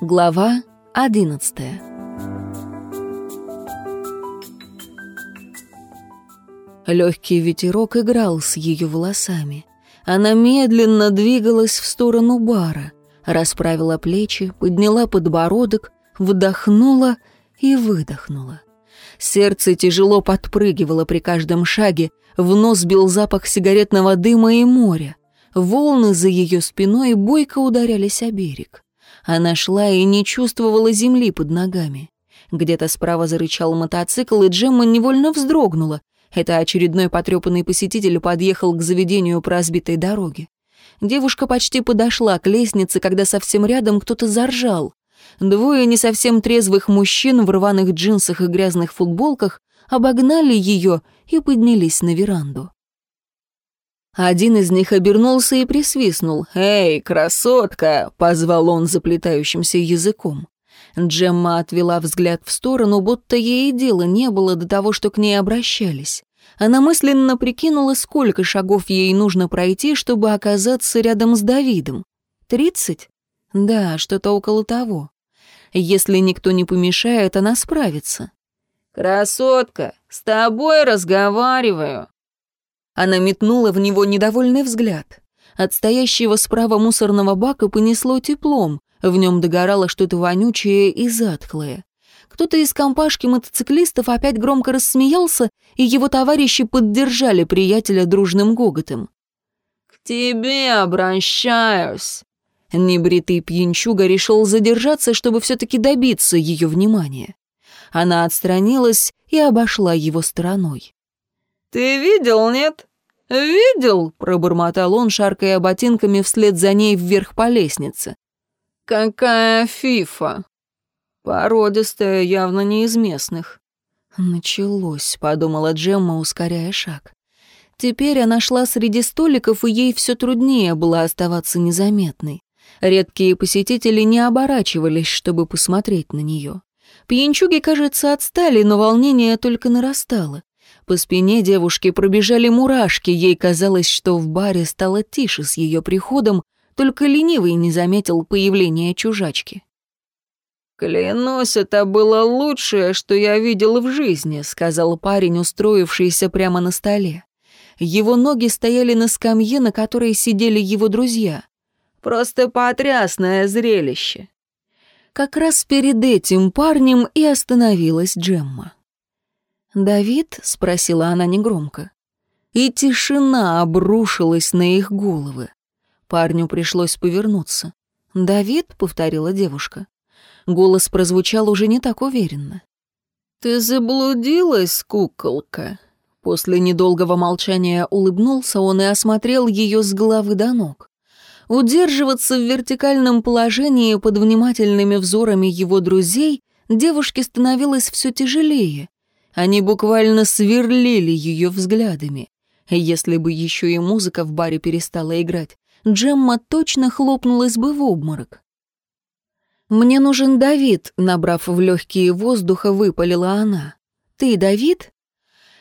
Глава одиннадцатая Легкий ветерок играл с ее волосами. Она медленно двигалась в сторону бара, расправила плечи, подняла подбородок, вдохнула и выдохнула. Сердце тяжело подпрыгивало при каждом шаге, в нос бил запах сигаретного дыма и моря. Волны за ее спиной бойко ударялись о берег. Она шла и не чувствовала земли под ногами. Где-то справа зарычал мотоцикл, и Джемма невольно вздрогнула. Это очередной потрепанный посетитель подъехал к заведению по разбитой дороге. Девушка почти подошла к лестнице, когда совсем рядом кто-то заржал. Двое не совсем трезвых мужчин в рваных джинсах и грязных футболках обогнали ее и поднялись на веранду. Один из них обернулся и присвистнул. «Эй, красотка!» — позвал он заплетающимся языком. Джемма отвела взгляд в сторону, будто ей и дела не было до того, что к ней обращались. Она мысленно прикинула, сколько шагов ей нужно пройти, чтобы оказаться рядом с Давидом. «Тридцать?» Да, что-то около того. Если никто не помешает, она справится. «Красотка, с тобой разговариваю!» Она метнула в него недовольный взгляд. От стоящего справа мусорного бака понесло теплом, в нем догорало что-то вонючее и затхлое. Кто-то из компашки мотоциклистов опять громко рассмеялся, и его товарищи поддержали приятеля дружным гоготом. «К тебе обращаюсь!» Небритый пьянчуга решил задержаться, чтобы все-таки добиться ее внимания. Она отстранилась и обошла его стороной. «Ты видел, нет? Видел?» — пробормотал он, шаркая ботинками вслед за ней вверх по лестнице. «Какая фифа!» «Породистая, явно не из местных». «Началось», — подумала Джемма, ускоряя шаг. Теперь она шла среди столиков, и ей все труднее было оставаться незаметной. Редкие посетители не оборачивались, чтобы посмотреть на нее. Пьянчуги, кажется, отстали, но волнение только нарастало. По спине девушки пробежали мурашки, ей казалось, что в баре стало тише с ее приходом, только ленивый не заметил появления чужачки. «Клянусь, это было лучшее, что я видел в жизни», — сказал парень, устроившийся прямо на столе. Его ноги стояли на скамье, на которой сидели его друзья. Просто потрясное зрелище. Как раз перед этим парнем и остановилась Джемма. «Давид?» — спросила она негромко. И тишина обрушилась на их головы. Парню пришлось повернуться. «Давид?» — повторила девушка. Голос прозвучал уже не так уверенно. «Ты заблудилась, куколка?» После недолгого молчания улыбнулся он и осмотрел ее с головы до ног. Удерживаться в вертикальном положении под внимательными взорами его друзей девушке становилось все тяжелее. Они буквально сверлили ее взглядами. Если бы еще и музыка в баре перестала играть, Джемма точно хлопнулась бы в обморок. «Мне нужен Давид», — набрав в легкие воздуха, выпалила она. «Ты Давид?»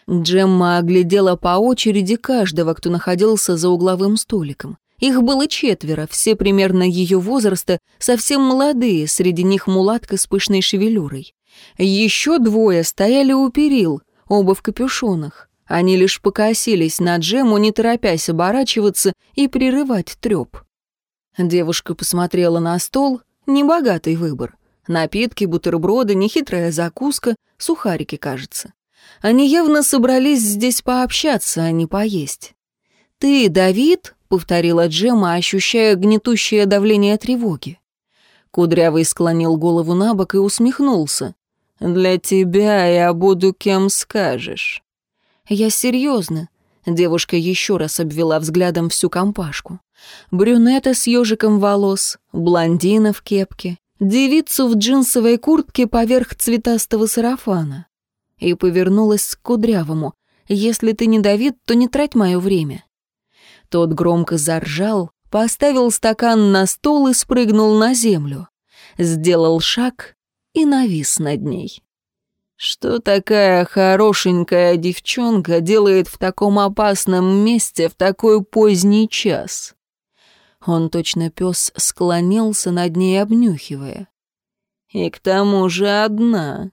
Джемма оглядела по очереди каждого, кто находился за угловым столиком. Их было четверо, все примерно ее возраста, совсем молодые, среди них мулатка с пышной шевелюрой. Еще двое стояли у перил, оба в капюшонах. Они лишь покосились на Джему, не торопясь оборачиваться и прерывать треп. Девушка посмотрела на стол, небогатый выбор. Напитки, бутерброды, нехитрая закуска, сухарики, кажется. Они явно собрались здесь пообщаться, а не поесть. «Ты, Давид?» — повторила Джема, ощущая гнетущее давление тревоги. Кудрявый склонил голову на бок и усмехнулся. «Для тебя я буду кем скажешь». «Я серьезно». Девушка еще раз обвела взглядом всю компашку. Брюнета с ежиком волос, блондина в кепке, девицу в джинсовой куртке поверх цветастого сарафана. И повернулась к Кудрявому. «Если ты не Давид, то не трать мое время. Тот громко заржал, поставил стакан на стол и спрыгнул на землю. Сделал шаг и навис над ней. Что такая хорошенькая девчонка делает в таком опасном месте в такой поздний час? Он точно пес склонился над ней, обнюхивая. «И к тому же одна».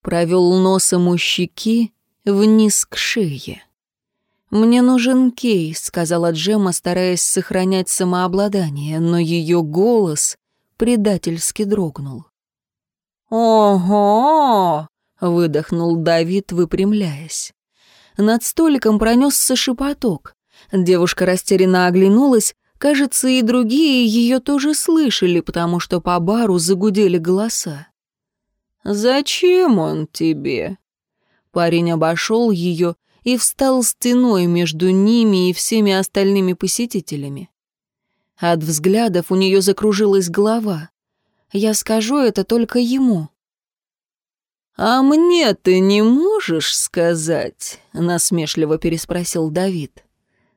Провел носом у щеки вниз к шее. «Мне нужен Кей», — сказала Джема, стараясь сохранять самообладание, но ее голос предательски дрогнул. «Ого!» — выдохнул Давид, выпрямляясь. Над столиком пронесся шепоток. Девушка растерянно оглянулась, кажется, и другие ее тоже слышали, потому что по бару загудели голоса. «Зачем он тебе?» Парень обошел ее и встал стеной между ними и всеми остальными посетителями. От взглядов у нее закружилась голова. Я скажу это только ему. «А мне ты не можешь сказать?» — насмешливо переспросил Давид.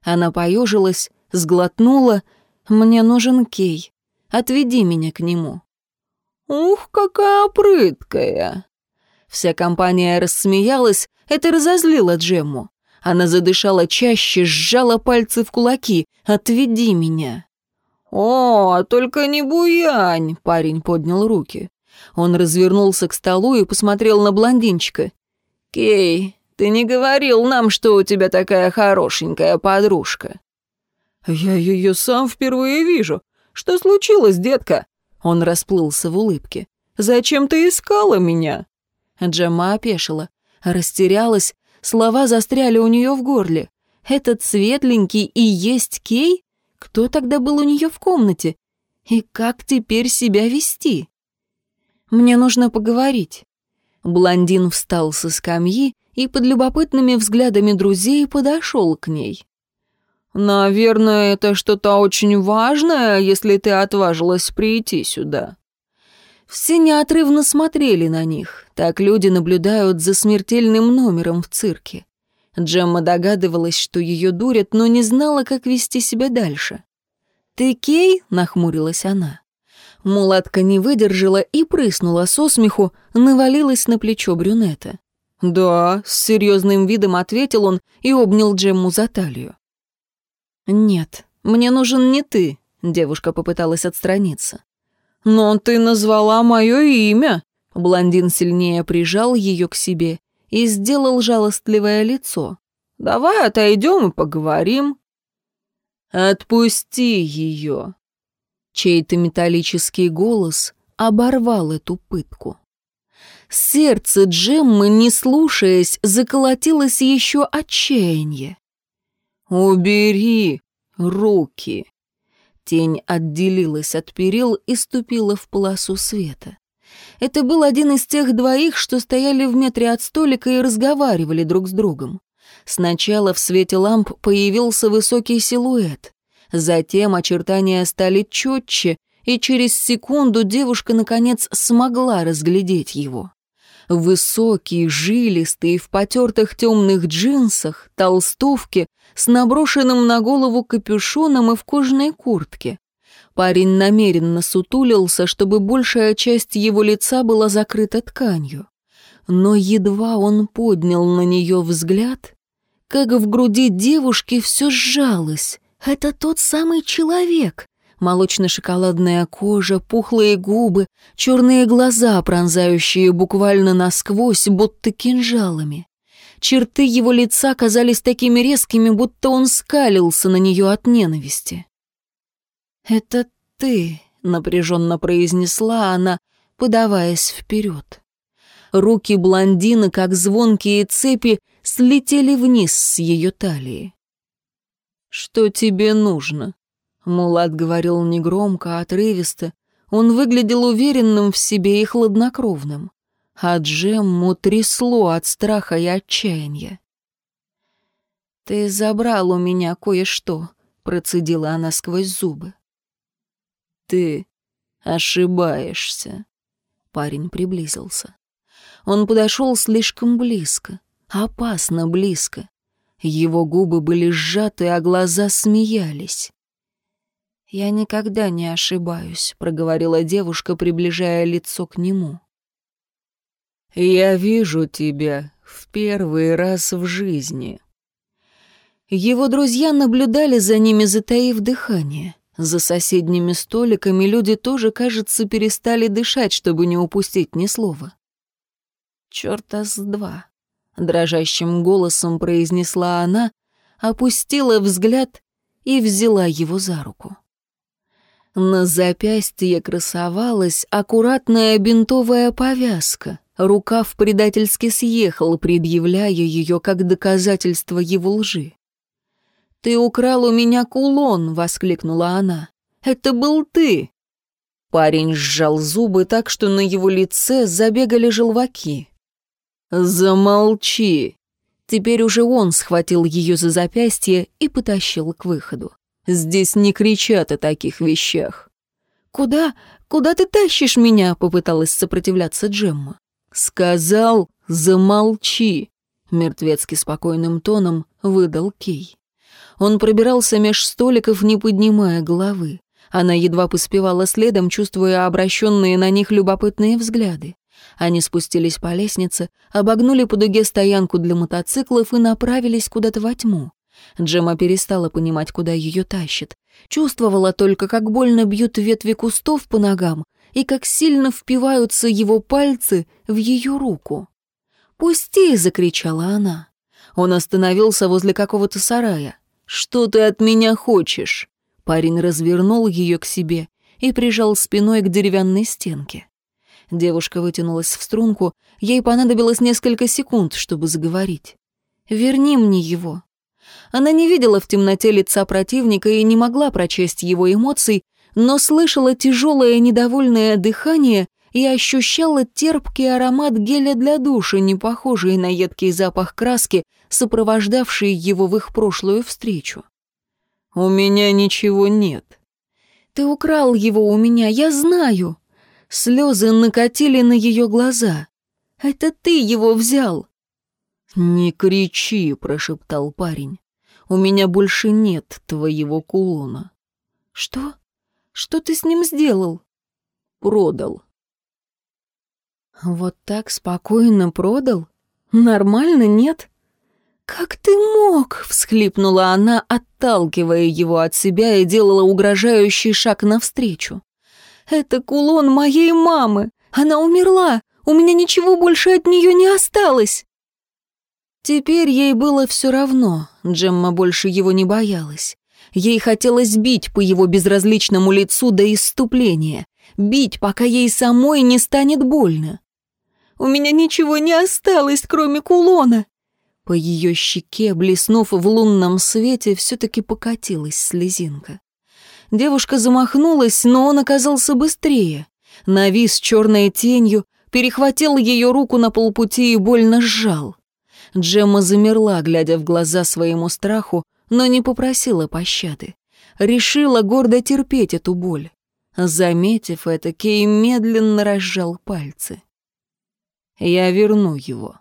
Она поежилась, сглотнула. «Мне нужен Кей. Отведи меня к нему». «Ух, какая прыткая!» Вся компания рассмеялась, это разозлило Джемму. Она задышала чаще, сжала пальцы в кулаки. «Отведи меня!» «О, только не буянь!» — парень поднял руки. Он развернулся к столу и посмотрел на блондинчика. «Кей, ты не говорил нам, что у тебя такая хорошенькая подружка?» «Я ее сам впервые вижу. Что случилось, детка?» Он расплылся в улыбке. «Зачем ты искала меня?» Джема опешила, растерялась, слова застряли у нее в горле. «Этот светленький и есть Кей? Кто тогда был у нее в комнате? И как теперь себя вести? Мне нужно поговорить. Блондин встал со скамьи и под любопытными взглядами друзей подошел к ней. «Наверное, это что-то очень важное, если ты отважилась прийти сюда». Все неотрывно смотрели на них, так люди наблюдают за смертельным номером в цирке. Джемма догадывалась, что ее дурят, но не знала, как вести себя дальше. «Ты Кей?» — нахмурилась она. Мулатка не выдержала и прыснула со смеху, навалилась на плечо брюнета. «Да», — с серьезным видом ответил он и обнял Джемму за талию. «Нет, мне нужен не ты», — девушка попыталась отстраниться. «Но ты назвала мое имя», — блондин сильнее прижал ее к себе и сделал жалостливое лицо. «Давай отойдем и поговорим». «Отпусти ее!» Чей-то металлический голос оборвал эту пытку. Сердце Джеммы, не слушаясь, заколотилось еще отчаяние. «Убери руки!» Тень отделилась от перил и ступила в полосу света. Это был один из тех двоих, что стояли в метре от столика и разговаривали друг с другом. Сначала в свете ламп появился высокий силуэт. Затем очертания стали четче, и через секунду девушка, наконец, смогла разглядеть его. Высокий, жилистый, в потертых темных джинсах, толстовке, с наброшенным на голову капюшоном и в кожаной куртке. Парень намеренно сутулился, чтобы большая часть его лица была закрыта тканью. Но едва он поднял на нее взгляд, как в груди девушки все сжалось. Это тот самый человек. Молочно-шоколадная кожа, пухлые губы, черные глаза, пронзающие буквально насквозь, будто кинжалами. Черты его лица казались такими резкими, будто он скалился на нее от ненависти. «Это ты», — напряженно произнесла она, подаваясь вперед. Руки блондины, как звонкие цепи, слетели вниз с ее талии. «Что тебе нужно?» Мулат говорил негромко, отрывисто. Он выглядел уверенным в себе и хладнокровным. А Джемму трясло от страха и отчаяния. «Ты забрал у меня кое-что», — процедила она сквозь зубы ты ошибаешься». Парень приблизился. Он подошел слишком близко, опасно близко. Его губы были сжаты, а глаза смеялись. «Я никогда не ошибаюсь», — проговорила девушка, приближая лицо к нему. «Я вижу тебя в первый раз в жизни. Его друзья наблюдали за ними, затаив дыхание. За соседними столиками люди тоже, кажется, перестали дышать, чтобы не упустить ни слова. «Чёрта с два», — дрожащим голосом произнесла она, опустила взгляд и взяла его за руку. На запястье красовалась аккуратная бинтовая повязка. Рукав предательски съехал, предъявляя ее как доказательство его лжи. «Ты украл у меня кулон!» — воскликнула она. «Это был ты!» Парень сжал зубы так, что на его лице забегали желваки. «Замолчи!» Теперь уже он схватил ее за запястье и потащил к выходу. «Здесь не кричат о таких вещах». «Куда? Куда ты тащишь меня?» — попыталась сопротивляться Джемма. «Сказал, замолчи!» — мертвецки спокойным тоном выдал Кей. Он пробирался меж столиков, не поднимая головы. Она едва поспевала следом, чувствуя обращенные на них любопытные взгляды. Они спустились по лестнице, обогнули по дуге стоянку для мотоциклов и направились куда-то во тьму. Джема перестала понимать, куда ее тащит. Чувствовала только, как больно бьют ветви кустов по ногам и как сильно впиваются его пальцы в ее руку. «Пусти!» — закричала она. Он остановился возле какого-то сарая. «Что ты от меня хочешь?» Парень развернул ее к себе и прижал спиной к деревянной стенке. Девушка вытянулась в струнку, ей понадобилось несколько секунд, чтобы заговорить. «Верни мне его». Она не видела в темноте лица противника и не могла прочесть его эмоций, но слышала тяжелое недовольное дыхание и ощущала терпкий аромат геля для душа, не похожий на едкий запах краски, сопровождавший его в их прошлую встречу. «У меня ничего нет». «Ты украл его у меня, я знаю». Слезы накатили на ее глаза. «Это ты его взял!» «Не кричи», — прошептал парень. «У меня больше нет твоего кулона». «Что? Что ты с ним сделал?» «Продал». «Вот так спокойно продал? Нормально, нет?» «Как ты мог?» — всхлипнула она, отталкивая его от себя и делала угрожающий шаг навстречу. «Это кулон моей мамы! Она умерла! У меня ничего больше от нее не осталось!» Теперь ей было все равно, Джемма больше его не боялась. Ей хотелось бить по его безразличному лицу до исступления, бить, пока ей самой не станет больно. «У меня ничего не осталось, кроме кулона!» По ее щеке, блеснув в лунном свете, все-таки покатилась слезинка. Девушка замахнулась, но он оказался быстрее. Навис черной тенью, перехватил ее руку на полпути и больно сжал. Джемма замерла, глядя в глаза своему страху, но не попросила пощады. Решила гордо терпеть эту боль. Заметив это, Кей медленно разжал пальцы. «Я верну его».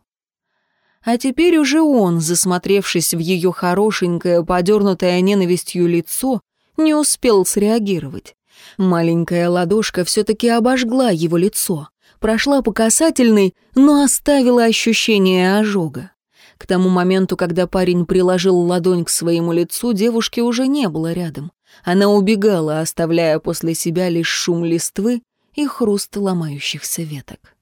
А теперь уже он, засмотревшись в ее хорошенькое, подернутое ненавистью лицо, не успел среагировать. Маленькая ладошка все-таки обожгла его лицо, прошла по касательной, но оставила ощущение ожога. К тому моменту, когда парень приложил ладонь к своему лицу, девушки уже не было рядом. Она убегала, оставляя после себя лишь шум листвы и хруст ломающихся веток.